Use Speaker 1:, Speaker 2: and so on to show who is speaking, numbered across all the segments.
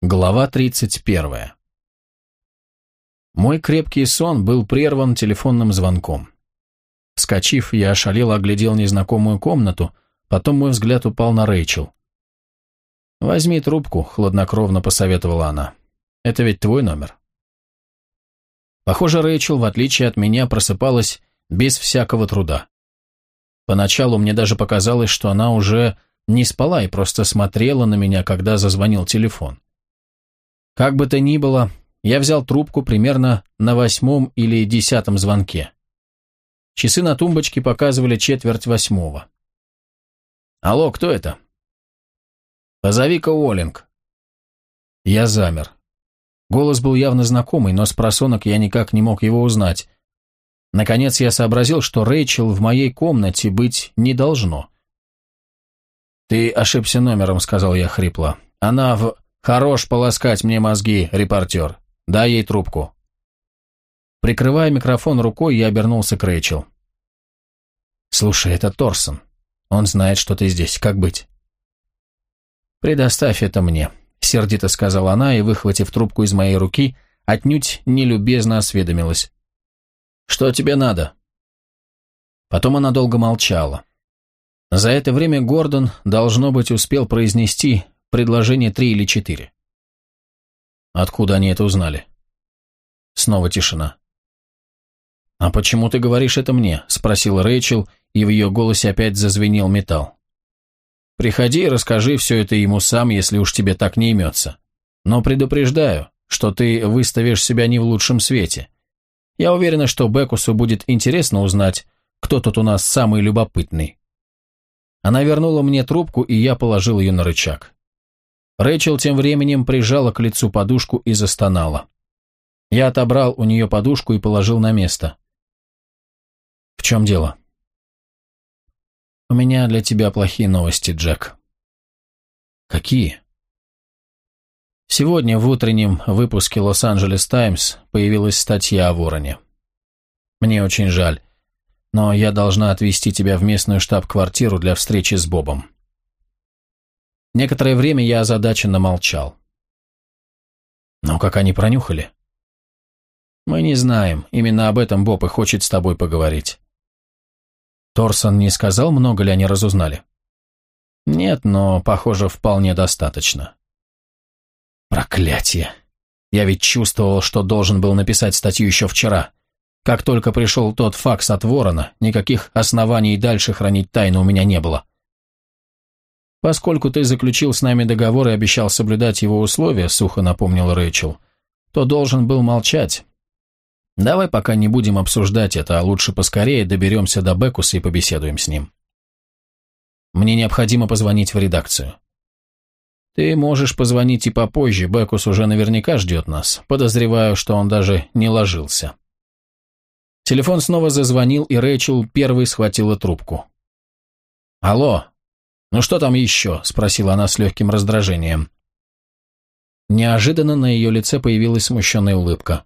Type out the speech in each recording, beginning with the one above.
Speaker 1: Глава 31. Мой крепкий сон был прерван телефонным звонком. Вскочив, я ошалело оглядел незнакомую комнату, потом мой взгляд упал на Рэйчел. «Возьми трубку», — хладнокровно посоветовала она. «Это ведь твой номер». Похоже, Рэйчел, в отличие от меня, просыпалась без всякого труда. Поначалу мне даже показалось, что она уже не спала и просто смотрела на меня, когда зазвонил телефон. Как бы то ни было, я взял трубку примерно на восьмом или десятом звонке. Часы на тумбочке показывали четверть восьмого. «Алло, кто это?» «Позови-ка Уоллинг». Я замер. Голос был явно знакомый, но с просонок я никак не мог его узнать. Наконец я сообразил, что Рэйчел в моей комнате быть не должно. «Ты ошибся номером», — сказал я хрипло. «Она в...» «Хорош полоскать мне мозги, репортер. Дай ей трубку». Прикрывая микрофон рукой, я обернулся к Рэйчел. «Слушай, это Торсон. Он знает, что ты здесь. Как быть?» «Предоставь это мне», — сердито сказала она и, выхватив трубку из моей руки, отнюдь нелюбезно осведомилась. «Что тебе надо?» Потом она долго молчала. За это время Гордон, должно быть, успел произнести предложение три или четыре. Откуда они это узнали? Снова тишина. «А почему ты говоришь это мне?» – спросила Рэйчел, и в ее голосе опять зазвенел металл. «Приходи и расскажи все это ему сам, если уж тебе так не имется. Но предупреждаю, что ты выставишь себя не в лучшем свете. Я уверена, что Бекусу будет интересно узнать, кто тут у нас самый любопытный». Она вернула мне трубку, и я положил ее на рычаг. Рэйчел тем временем прижала к лицу подушку и застонала. Я отобрал у нее подушку и положил на место. «В чем дело?» «У меня для тебя плохие новости, Джек». «Какие?» Сегодня в утреннем выпуске «Лос-Анджелес Таймс» появилась статья о вороне. Мне очень жаль, но я должна отвезти тебя в местную штаб-квартиру для встречи с Бобом. Некоторое время я озадаченно молчал. Но как они пронюхали? Мы не знаем. Именно об этом Боб и хочет с тобой поговорить. Торсон не сказал, много ли они разузнали? Нет, но, похоже, вполне достаточно. Проклятие. Я ведь чувствовал, что должен был написать статью еще вчера. Как только пришел тот факс от Ворона, никаких оснований дальше хранить тайну у меня не было. «Поскольку ты заключил с нами договор и обещал соблюдать его условия», — сухо напомнил Рэйчел, «то должен был молчать. Давай пока не будем обсуждать это, а лучше поскорее доберемся до Бекуса и побеседуем с ним. Мне необходимо позвонить в редакцию». «Ты можешь позвонить и попозже, Бекус уже наверняка ждет нас. Подозреваю, что он даже не ложился». Телефон снова зазвонил, и Рэйчел первой схватила трубку. «Алло, «Ну что там еще?» – спросила она с легким раздражением. Неожиданно на ее лице появилась смущенная улыбка.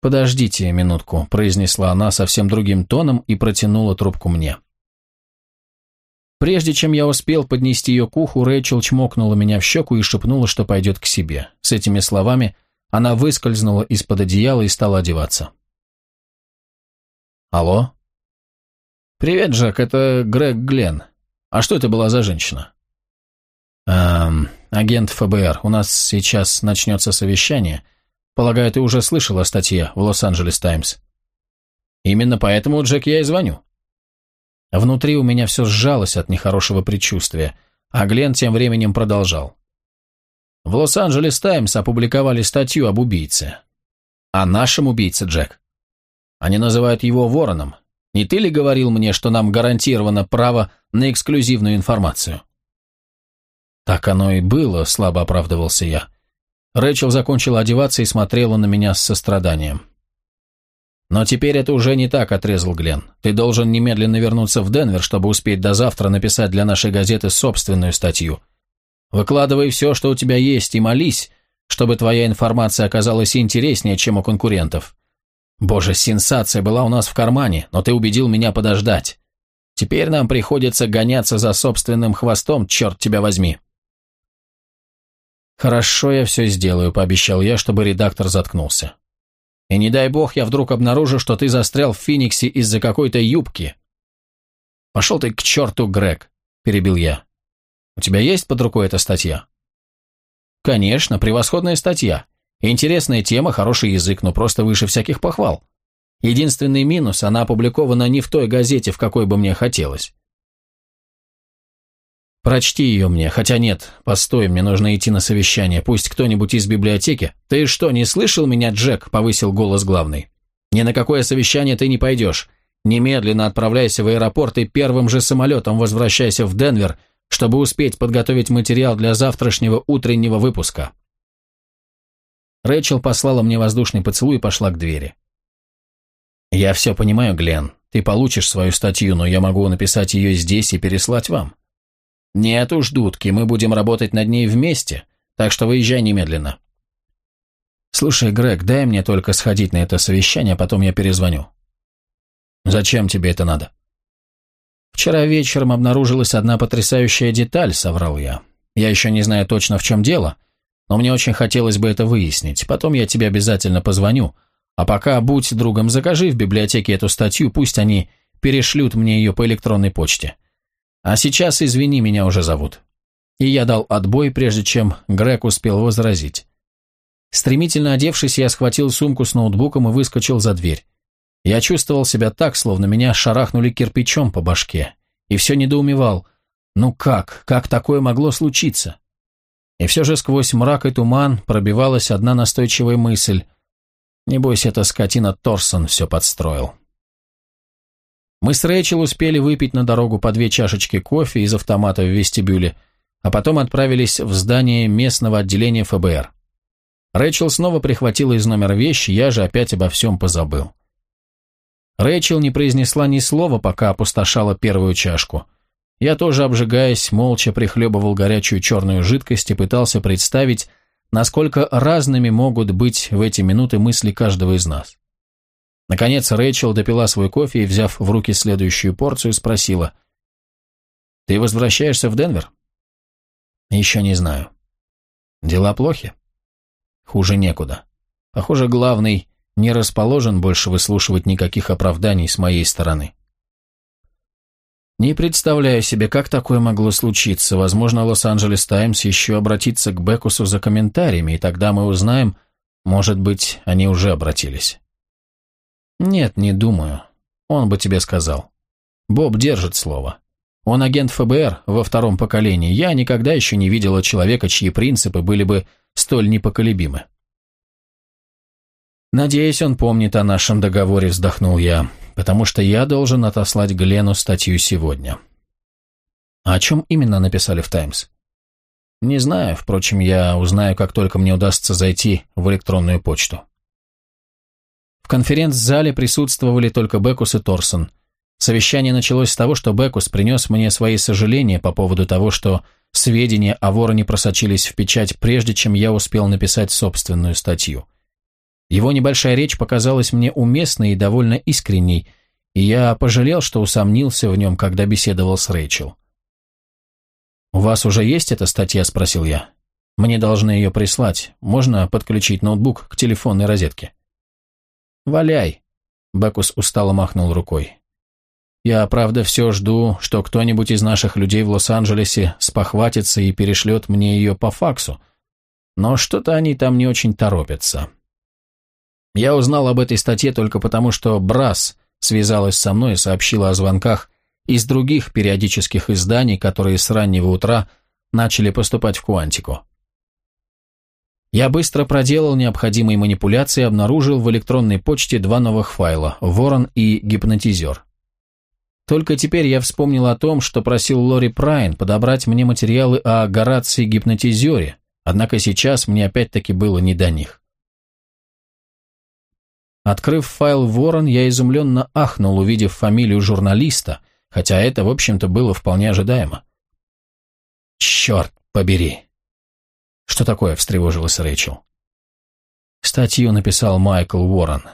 Speaker 1: «Подождите минутку», – произнесла она совсем другим тоном и протянула трубку мне. Прежде чем я успел поднести ее к уху, Рэйчел чмокнула меня в щеку и шепнула, что пойдет к себе. С этими словами она выскользнула из-под одеяла и стала одеваться. «Алло?» «Привет, Джек, это Грег Гленн. А что это была за женщина? Эм, агент ФБР, у нас сейчас начнется совещание. Полагаю, ты уже слышал о статье в Лос-Анджелес Таймс. Именно поэтому, Джек, я и звоню. Внутри у меня все сжалось от нехорошего предчувствия, а Глен тем временем продолжал. В Лос-Анджелес Таймс опубликовали статью об убийце. О нашем убийце, Джек. Они называют его вороном, не ты ли говорил мне, что нам гарантировано право на эксклюзивную информацию?» «Так оно и было», — слабо оправдывался я. Рэчел закончила одеваться и смотрела на меня с состраданием. «Но теперь это уже не так», — отрезал Глен. «Ты должен немедленно вернуться в Денвер, чтобы успеть до завтра написать для нашей газеты собственную статью. Выкладывай все, что у тебя есть, и молись, чтобы твоя информация оказалась интереснее, чем у конкурентов. Боже, сенсация была у нас в кармане, но ты убедил меня подождать. Теперь нам приходится гоняться за собственным хвостом, черт тебя возьми. «Хорошо, я все сделаю», — пообещал я, чтобы редактор заткнулся. «И не дай бог, я вдруг обнаружу, что ты застрял в Фениксе из-за какой-то юбки». «Пошел ты к черту, Грег», — перебил я. «У тебя есть под рукой эта статья?» «Конечно, превосходная статья. Интересная тема, хороший язык, но просто выше всяких похвал. Единственный минус, она опубликована не в той газете, в какой бы мне хотелось. Прочти ее мне, хотя нет, постой, мне нужно идти на совещание, пусть кто-нибудь из библиотеки. Ты что, не слышал меня, Джек? Повысил голос главный. Ни на какое совещание ты не пойдешь. Немедленно отправляйся в аэропорт и первым же самолетом возвращайся в Денвер, чтобы успеть подготовить материал для завтрашнего утреннего выпуска. Рэйчел послала мне воздушный поцелуй и пошла к двери. «Я все понимаю, Глен. Ты получишь свою статью, но я могу написать ее здесь и переслать вам». «Нет уж, дудки, мы будем работать над ней вместе, так что выезжай немедленно». «Слушай, Грег, дай мне только сходить на это совещание, а потом я перезвоню». «Зачем тебе это надо?» «Вчера вечером обнаружилась одна потрясающая деталь», — соврал я. «Я еще не знаю точно, в чем дело, но мне очень хотелось бы это выяснить. Потом я тебе обязательно позвоню. А пока будь другом, закажи в библиотеке эту статью, пусть они перешлют мне ее по электронной почте. А сейчас, извини, меня уже зовут». И я дал отбой, прежде чем Грег успел возразить. Стремительно одевшись, я схватил сумку с ноутбуком и выскочил за дверь. Я чувствовал себя так, словно меня шарахнули кирпичом по башке, и все недоумевал. Ну как, как такое могло случиться? И все же сквозь мрак и туман пробивалась одна настойчивая мысль. Небось, эта скотина Торсон все подстроил. Мы с Рэйчел успели выпить на дорогу по две чашечки кофе из автомата в вестибюле, а потом отправились в здание местного отделения ФБР. Рэйчел снова прихватила из номера вещи, я же опять обо всем позабыл. Рэйчел не произнесла ни слова, пока опустошала первую чашку. Я тоже, обжигаясь, молча прихлебывал горячую черную жидкость и пытался представить, насколько разными могут быть в эти минуты мысли каждого из нас. Наконец Рэйчел допила свой кофе и, взяв в руки следующую порцию, спросила. «Ты возвращаешься в Денвер?» «Еще не знаю». «Дела плохи?» «Хуже некуда. Похоже, главный не расположен больше выслушивать никаких оправданий с моей стороны». Не представляю себе, как такое могло случиться. Возможно, Лос-Анджелес Таймс еще обратится к Бекусу за комментариями, и тогда мы узнаем, может быть, они уже обратились. «Нет, не думаю. Он бы тебе сказал. Боб держит слово. Он агент ФБР во втором поколении. Я никогда еще не видела человека, чьи принципы были бы столь непоколебимы». «Надеюсь, он помнит о нашем договоре», — вздохнул я, «потому что я должен отослать Глену статью сегодня». «А о чем именно написали в «Таймс»?» «Не знаю, впрочем, я узнаю, как только мне удастся зайти в электронную почту». В конференц-зале присутствовали только Бекус и Торсон. Совещание началось с того, что Бекус принес мне свои сожаления по поводу того, что сведения о вороне просочились в печать, прежде чем я успел написать собственную статью. Его небольшая речь показалась мне уместной и довольно искренней, и я пожалел, что усомнился в нем, когда беседовал с Рэйчел. «У вас уже есть эта статья?» – спросил я. «Мне должны ее прислать. Можно подключить ноутбук к телефонной розетке?» «Валяй!» Бекус устало махнул рукой. «Я, правда, все жду, что кто-нибудь из наших людей в Лос-Анджелесе спохватится и перешлет мне ее по факсу, но что-то они там не очень торопятся. Я узнал об этой статье только потому, что Брас связалась со мной и сообщила о звонках из других периодических изданий, которые с раннего утра начали поступать в Куантику. Я быстро проделал необходимые манипуляции и обнаружил в электронной почте два новых файла – «Ворон» и «Гипнотизер». Только теперь я вспомнил о том, что просил Лори Прайн подобрать мне материалы о Горации Гипнотизере, однако сейчас мне опять-таки было не до них. Открыв файл «Ворон», я изумленно ахнул, увидев фамилию журналиста, хотя это, в общем-то, было вполне ожидаемо. «Черт побери!» «Что такое?» – встревожилась Рэйчел. Статью написал Майкл Уоррен.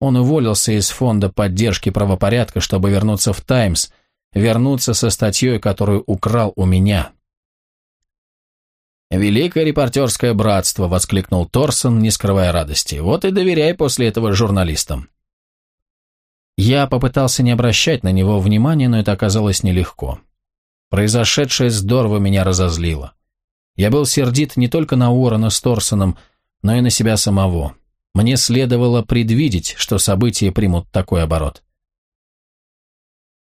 Speaker 1: Он уволился из фонда поддержки правопорядка, чтобы вернуться в «Таймс», вернуться со статьей, которую украл у меня. «Великое репортерское братство!» — воскликнул Торсон, не скрывая радости. «Вот и доверяй после этого журналистам». Я попытался не обращать на него внимания, но это оказалось нелегко. Произошедшее здорово меня разозлило. Я был сердит не только на Уоррена с Торсоном, но и на себя самого. Мне следовало предвидеть, что события примут такой оборот.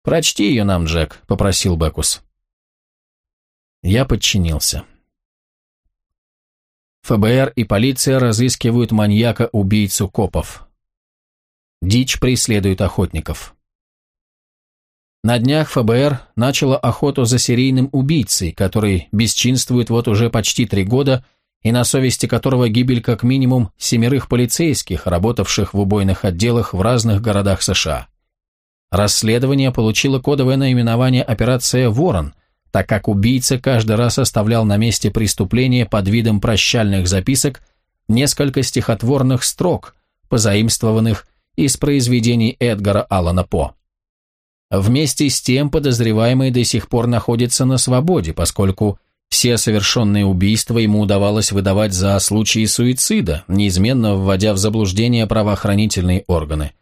Speaker 1: «Прочти ее нам, Джек», — попросил Бекус. Я подчинился. ФБР и полиция разыскивают маньяка-убийцу копов. Дичь преследует охотников. На днях ФБР начало охоту за серийным убийцей, который бесчинствует вот уже почти три года и на совести которого гибель как минимум семерых полицейских, работавших в убойных отделах в разных городах США. Расследование получило кодовое наименование «Операция Ворон», так как убийца каждый раз оставлял на месте преступления под видом прощальных записок несколько стихотворных строк, позаимствованных из произведений Эдгара Аллана По. Вместе с тем подозреваемый до сих пор находится на свободе, поскольку все совершенные убийства ему удавалось выдавать за случаи суицида, неизменно вводя в заблуждение правоохранительные органы –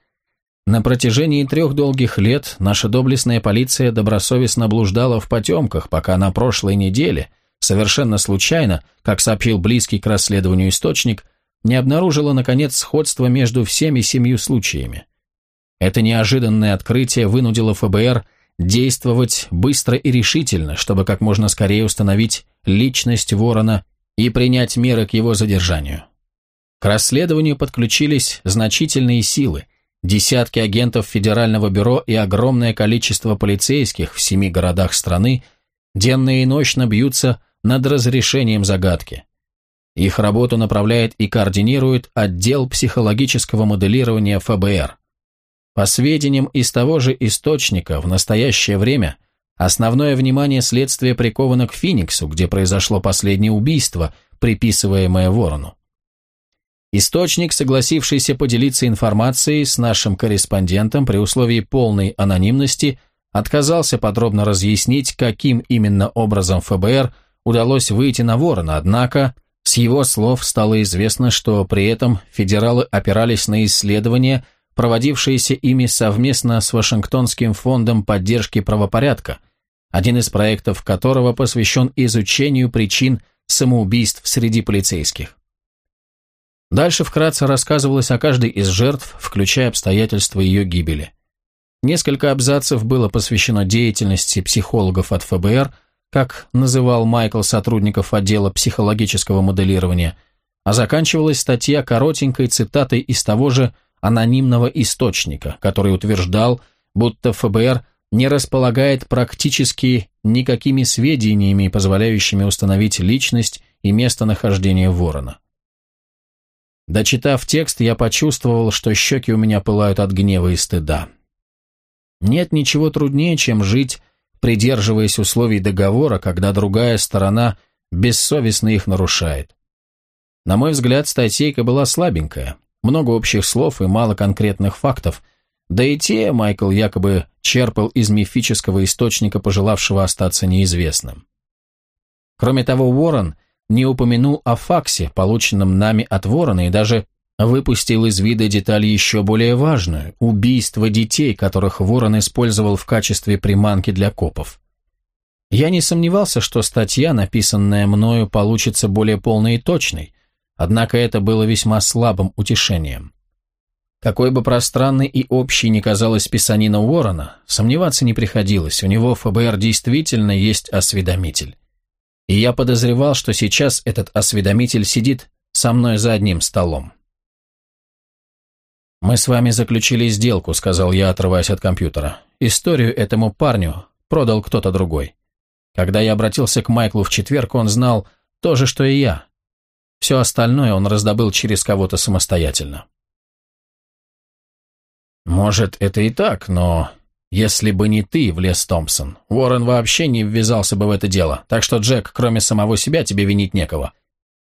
Speaker 1: на протяжении трех долгих лет наша доблестная полиция добросовестно блуждала в потемках, пока на прошлой неделе, совершенно случайно, как сообщил близкий к расследованию источник, не обнаружила, наконец, сходство между всеми семью случаями. Это неожиданное открытие вынудило ФБР действовать быстро и решительно, чтобы как можно скорее установить личность Ворона и принять меры к его задержанию. К расследованию подключились значительные силы – Десятки агентов Федерального бюро и огромное количество полицейских в семи городах страны денно и ночно бьются над разрешением загадки. Их работу направляет и координирует отдел психологического моделирования ФБР. По сведениям из того же источника, в настоящее время основное внимание следствия приковано к Фениксу, где произошло последнее убийство, приписываемое Ворону. Источник, согласившийся поделиться информацией с нашим корреспондентом при условии полной анонимности, отказался подробно разъяснить, каким именно образом ФБР удалось выйти на ворона, однако с его слов стало известно, что при этом федералы опирались на исследования, проводившиеся ими совместно с Вашингтонским фондом поддержки правопорядка, один из проектов которого посвящен изучению причин самоубийств среди полицейских. Дальше вкратце рассказывалось о каждой из жертв, включая обстоятельства ее гибели. Несколько абзацев было посвящено деятельности психологов от ФБР, как называл Майкл сотрудников отдела психологического моделирования, а заканчивалась статья коротенькой цитатой из того же анонимного источника, который утверждал, будто ФБР не располагает практически никакими сведениями, позволяющими установить личность и местонахождение ворона. Дочитав текст, я почувствовал, что щеки у меня пылают от гнева и стыда. Нет ничего труднее, чем жить, придерживаясь условий договора, когда другая сторона бессовестно их нарушает. На мой взгляд, статейка была слабенькая, много общих слов и мало конкретных фактов, да и те Майкл якобы черпал из мифического источника, пожелавшего остаться неизвестным. Кроме того, Уоррен не упомянул о факсе, полученном нами от Ворона, и даже выпустил из вида деталь еще более важную – убийство детей, которых Ворон использовал в качестве приманки для копов. Я не сомневался, что статья, написанная мною, получится более полной и точной, однако это было весьма слабым утешением. Какой бы пространной и общей ни казалась писанина Уоррена, сомневаться не приходилось, у него ФБР действительно есть осведомитель и я подозревал, что сейчас этот осведомитель сидит со мной за одним столом. «Мы с вами заключили сделку», — сказал я, отрываясь от компьютера. «Историю этому парню продал кто-то другой. Когда я обратился к Майклу в четверг, он знал то же, что и я. Все остальное он раздобыл через кого-то самостоятельно». «Может, это и так, но если бы не ты, влез Томпсон, Уоррен вообще не ввязался бы в это дело, так что, Джек, кроме самого себя, тебе винить некого».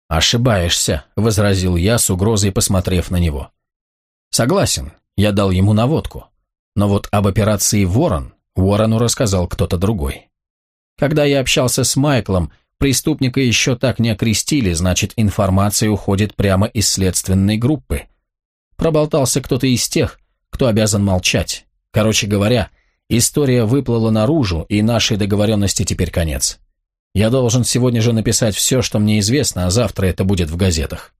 Speaker 1: «Ошибаешься», — возразил я с угрозой, посмотрев на него. «Согласен, я дал ему наводку. Но вот об операции «Ворон» Уоррену рассказал кто-то другой. Когда я общался с Майклом, Преступника еще так не окрестили, значит, информация уходит прямо из следственной группы. Проболтался кто-то из тех, кто обязан молчать. Короче говоря, история выплыла наружу, и нашей договоренности теперь конец. Я должен сегодня же написать все, что мне известно, а завтра это будет в газетах.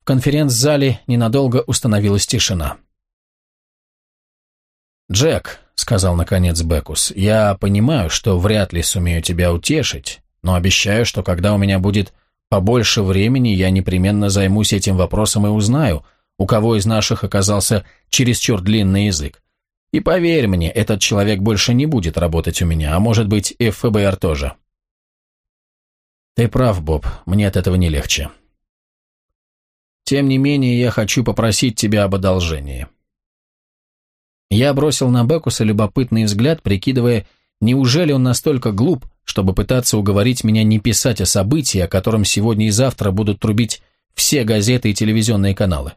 Speaker 1: В конференц-зале ненадолго установилась тишина. «Джек», — сказал наконец Бекус, — «я понимаю, что вряд ли сумею тебя утешить, но обещаю, что когда у меня будет побольше времени, я непременно займусь этим вопросом и узнаю, у кого из наших оказался чересчур длинный язык. И поверь мне, этот человек больше не будет работать у меня, а может быть и в ФБР тоже. Ты прав, Боб, мне от этого не легче. Тем не менее, я хочу попросить тебя об одолжении. Я бросил на Бекуса любопытный взгляд, прикидывая, неужели он настолько глуп, чтобы пытаться уговорить меня не писать о событии, о котором сегодня и завтра будут трубить все газеты и телевизионные каналы.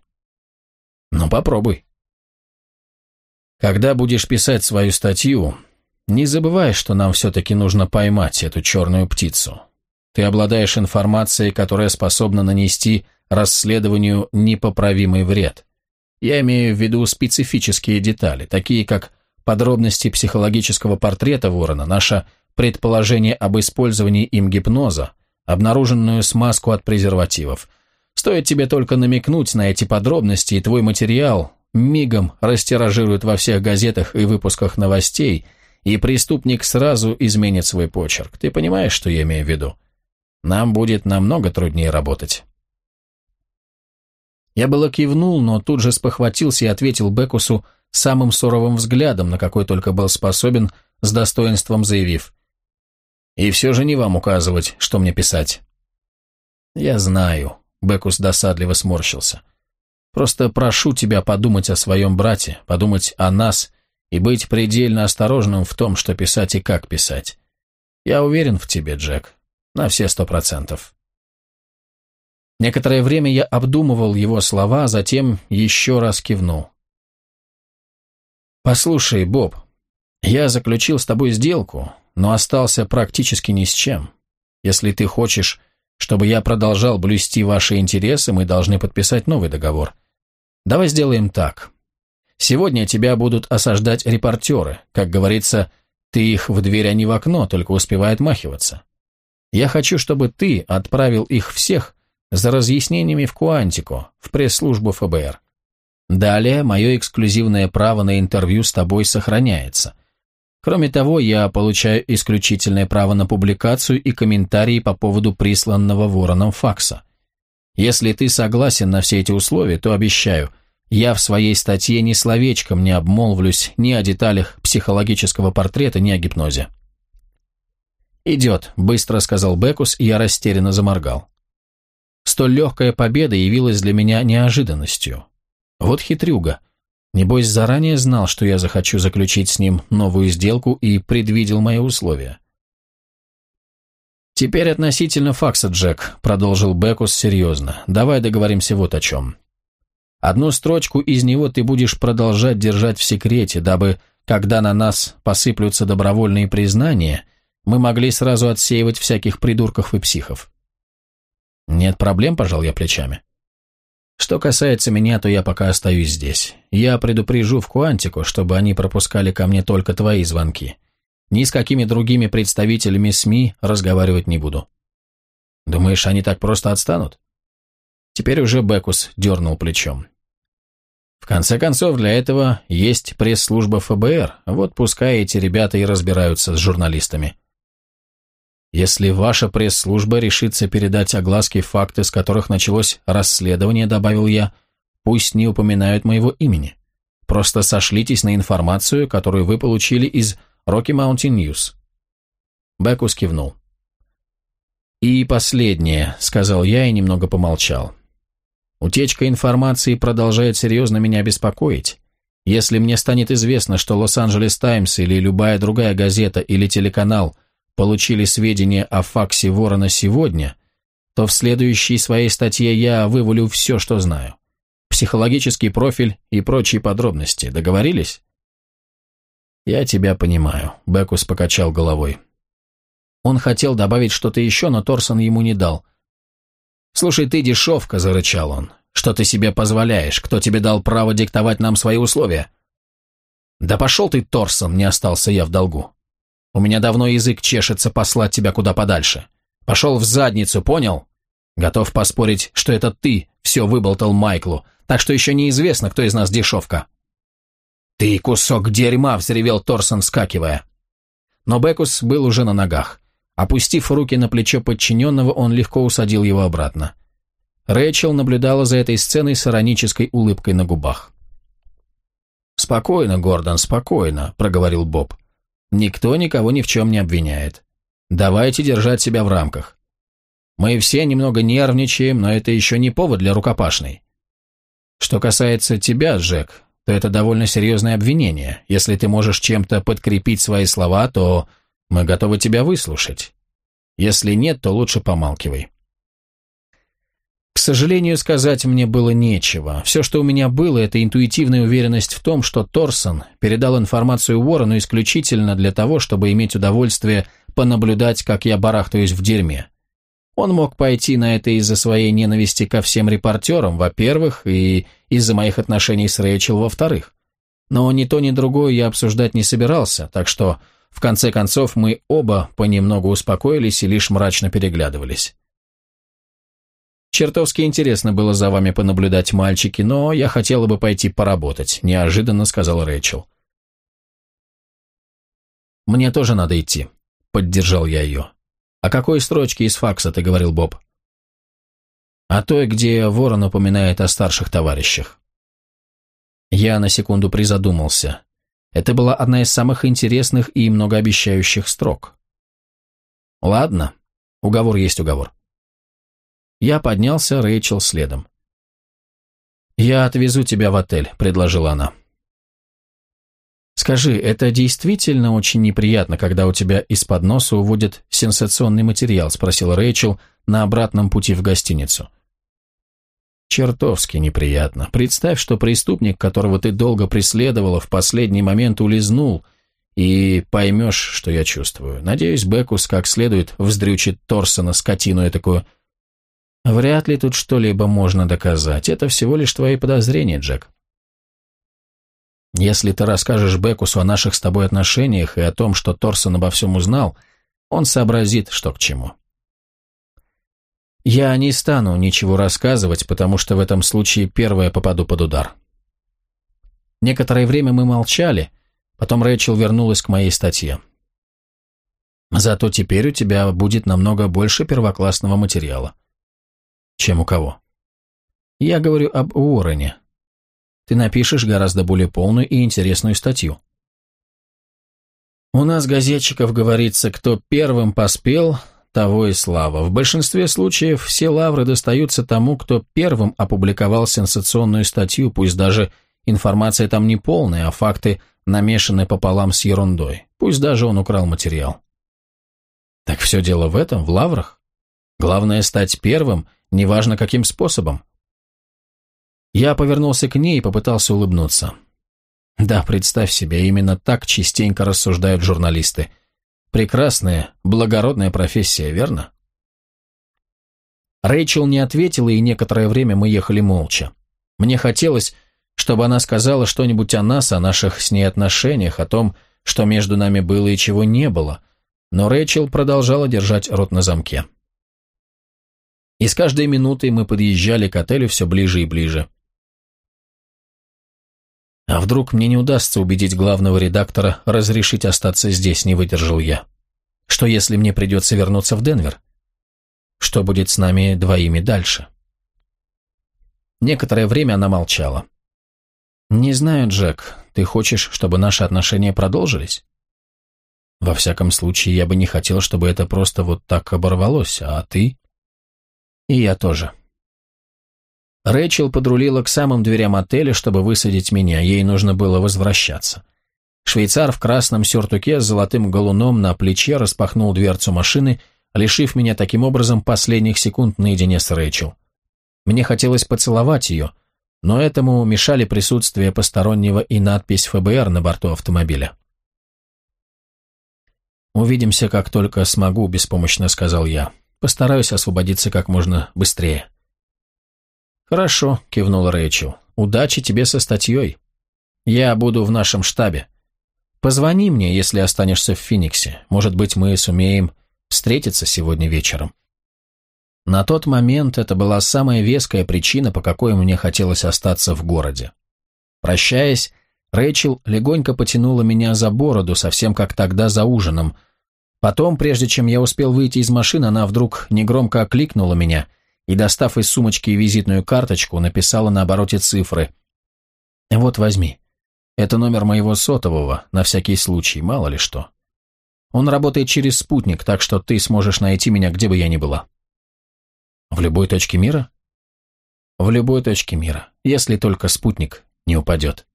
Speaker 1: Ну, попробуй. Когда будешь писать свою статью, не забывай, что нам все-таки нужно поймать эту черную птицу. Ты обладаешь информацией, которая способна нанести расследованию непоправимый вред. Я имею в виду специфические детали, такие как подробности психологического портрета ворона, наше предположение об использовании им гипноза, обнаруженную смазку от презервативов. Стоит тебе только намекнуть на эти подробности, и твой материал мигом растиражируют во всех газетах и выпусках новостей, и преступник сразу изменит свой почерк. Ты понимаешь, что я имею в виду? Нам будет намного труднее работать. Я было кивнул, но тут же спохватился и ответил Бекусу самым суровым взглядом, на какой только был способен, с достоинством заявив. «И все же не вам указывать, что мне писать». «Я знаю», — Бекус досадливо сморщился. Просто прошу тебя подумать о своем брате, подумать о нас и быть предельно осторожным в том, что писать и как писать. Я уверен в тебе, Джек, на все сто процентов. Некоторое время я обдумывал его слова, а затем еще раз кивнул. «Послушай, Боб, я заключил с тобой сделку, но остался практически ни с чем. Если ты хочешь чтобы я продолжал блюсти ваши интересы, мы должны подписать новый договор. Давай сделаем так. Сегодня тебя будут осаждать репортеры. Как говорится, ты их в дверь, а не в окно, только успевай отмахиваться. Я хочу, чтобы ты отправил их всех за разъяснениями в Куантико, в пресс-службу ФБР. Далее, мое эксклюзивное право на интервью с тобой сохраняется. Кроме того, я получаю исключительное право на публикацию и комментарии по поводу присланного вороном факса. Если ты согласен на все эти условия, то обещаю, я в своей статье ни словечком не обмолвлюсь ни о деталях психологического портрета, ни о гипнозе. «Идет», — быстро сказал Бекус, и я растерянно заморгал. Столь легкая победа явилась для меня неожиданностью. Вот хитрюга. Небось, заранее знал, что я захочу заключить с ним новую сделку и предвидел мои условия. «Теперь относительно факса, Джек», — продолжил Бекус серьезно. «Давай договоримся вот о чем. Одну строчку из него ты будешь продолжать держать в секрете, дабы, когда на нас посыплются добровольные признания, мы могли сразу отсеивать всяких придурков и психов». «Нет проблем», — пожал я плечами. Что касается меня, то я пока остаюсь здесь. Я предупрежу в Куантику, чтобы они пропускали ко мне только твои звонки. Ни с какими другими представителями СМИ разговаривать не буду. Думаешь, они так просто отстанут? Теперь уже Бекус дернул плечом. В конце концов, для этого есть пресс-служба ФБР, вот пускай эти ребята и разбираются с журналистами. Если ваша пресс-служба решится передать огласке факты, с которых началось расследование, добавил я, пусть не упоминают моего имени. Просто сошлитесь на информацию, которую вы получили из Rocky Mountain News. Бекус кивнул. «И последнее», — сказал я и немного помолчал. «Утечка информации продолжает серьезно меня беспокоить. Если мне станет известно, что Лос-Анджелес Таймс или любая другая газета или телеканал — получили сведения о факсе Ворона сегодня, то в следующей своей статье я вывалю все, что знаю. Психологический профиль и прочие подробности. Договорились? Я тебя понимаю, Бекус покачал головой. Он хотел добавить что-то еще, но Торсон ему не дал. «Слушай, ты дешевка», — зарычал он. «Что ты себе позволяешь? Кто тебе дал право диктовать нам свои условия?» «Да пошел ты, Торсон!» — не остался я в долгу. «У меня давно язык чешется послать тебя куда подальше. Пошел в задницу, понял? Готов поспорить, что это ты все выболтал Майклу, так что еще неизвестно, кто из нас дешевка». «Ты кусок дерьма!» — взревел Торсон, скакивая. Но Бекус был уже на ногах. Опустив руки на плечо подчиненного, он легко усадил его обратно. Рэйчел наблюдала за этой сценой с иронической улыбкой на губах. «Спокойно, Гордон, спокойно», — проговорил Боб. «Никто никого ни в чем не обвиняет. Давайте держать себя в рамках. Мы все немного нервничаем, но это еще не повод для рукопашной. Что касается тебя, Джек, то это довольно серьезное обвинение. Если ты можешь чем-то подкрепить свои слова, то мы готовы тебя выслушать. Если нет, то лучше помалкивай. К сожалению, сказать мне было нечего. Все, что у меня было, это интуитивная уверенность в том, что Торсон передал информацию Уоррену исключительно для того, чтобы иметь удовольствие понаблюдать, как я барахтаюсь в дерьме. Он мог пойти на это из-за своей ненависти ко всем репортерам, во-первых, и из-за моих отношений с Рэйчел, во-вторых. Но ни то, ни другое я обсуждать не собирался, так что, в конце концов, мы оба понемногу успокоились и лишь мрачно переглядывались. «Чертовски интересно было за вами понаблюдать, мальчики, но я хотела бы пойти поработать», – неожиданно сказал Рэйчел. «Мне тоже надо идти», – поддержал я ее. «О какой строчке из факса ты говорил, Боб?» «О той, где ворон упоминает о старших товарищах». Я на секунду призадумался. Это была одна из самых интересных и многообещающих строк. «Ладно, уговор есть уговор». Я поднялся, Рэйчел следом. «Я отвезу тебя в отель», — предложила она. «Скажи, это действительно очень неприятно, когда у тебя из-под носа уводят сенсационный материал?» – спросила Рэйчел на обратном пути в гостиницу. «Чертовски неприятно. Представь, что преступник, которого ты долго преследовала, в последний момент улизнул, и поймешь, что я чувствую. Надеюсь, Бекус как следует вздрючит Торсона скотину этакую. Вряд ли тут что-либо можно доказать. Это всего лишь твои подозрения, Джек». Если ты расскажешь Бекусу о наших с тобой отношениях и о том, что Торсон обо всем узнал, он сообразит, что к чему. Я не стану ничего рассказывать, потому что в этом случае первое попаду под удар. Некоторое время мы молчали, потом Рэйчел вернулась к моей статье. Зато теперь у тебя будет намного больше первоклассного материала. Чем у кого? Я говорю об Уоррене, ты напишешь гораздо более полную и интересную статью. У нас, газетчиков, говорится, кто первым поспел, того и слава. В большинстве случаев все лавры достаются тому, кто первым опубликовал сенсационную статью, пусть даже информация там не полная, а факты намешаны пополам с ерундой. Пусть даже он украл материал. Так все дело в этом, в лаврах. Главное стать первым, неважно каким способом. Я повернулся к ней и попытался улыбнуться. Да, представь себе, именно так частенько рассуждают журналисты. Прекрасная, благородная профессия, верно? Рэйчел не ответила, и некоторое время мы ехали молча. Мне хотелось, чтобы она сказала что-нибудь о нас, о наших с ней отношениях, о том, что между нами было и чего не было, но Рэйчел продолжала держать рот на замке. И с каждой минутой мы подъезжали к отелю все ближе и ближе. А вдруг мне не удастся убедить главного редактора разрешить остаться здесь, не выдержал я. Что если мне придется вернуться в Денвер? Что будет с нами двоими дальше? Некоторое время она молчала. «Не знаю, Джек, ты хочешь, чтобы наши отношения продолжились?» «Во всяком случае, я бы не хотел, чтобы это просто вот так оборвалось, а ты?» «И я тоже». Рэйчел подрулила к самым дверям отеля, чтобы высадить меня, ей нужно было возвращаться. Швейцар в красном сюртуке с золотым галуном на плече распахнул дверцу машины, лишив меня таким образом последних секунд наедине с Рэйчел. Мне хотелось поцеловать ее, но этому мешали присутствие постороннего и надпись ФБР на борту автомобиля. «Увидимся, как только смогу», — беспомощно сказал я. «Постараюсь освободиться как можно быстрее». «Хорошо», — кивнул Рэйчел. «Удачи тебе со статьей. Я буду в нашем штабе. Позвони мне, если останешься в Фениксе. Может быть, мы сумеем встретиться сегодня вечером». На тот момент это была самая веская причина, по какой мне хотелось остаться в городе. Прощаясь, Рэйчел легонько потянула меня за бороду, совсем как тогда за ужином. Потом, прежде чем я успел выйти из машины, она вдруг негромко окликнула меня и, достав из сумочки визитную карточку, написала на обороте цифры. «Вот возьми. Это номер моего сотового, на всякий случай, мало ли что. Он работает через спутник, так что ты сможешь найти меня, где бы я ни была». «В любой точке мира?» «В любой точке мира, если только спутник не упадет».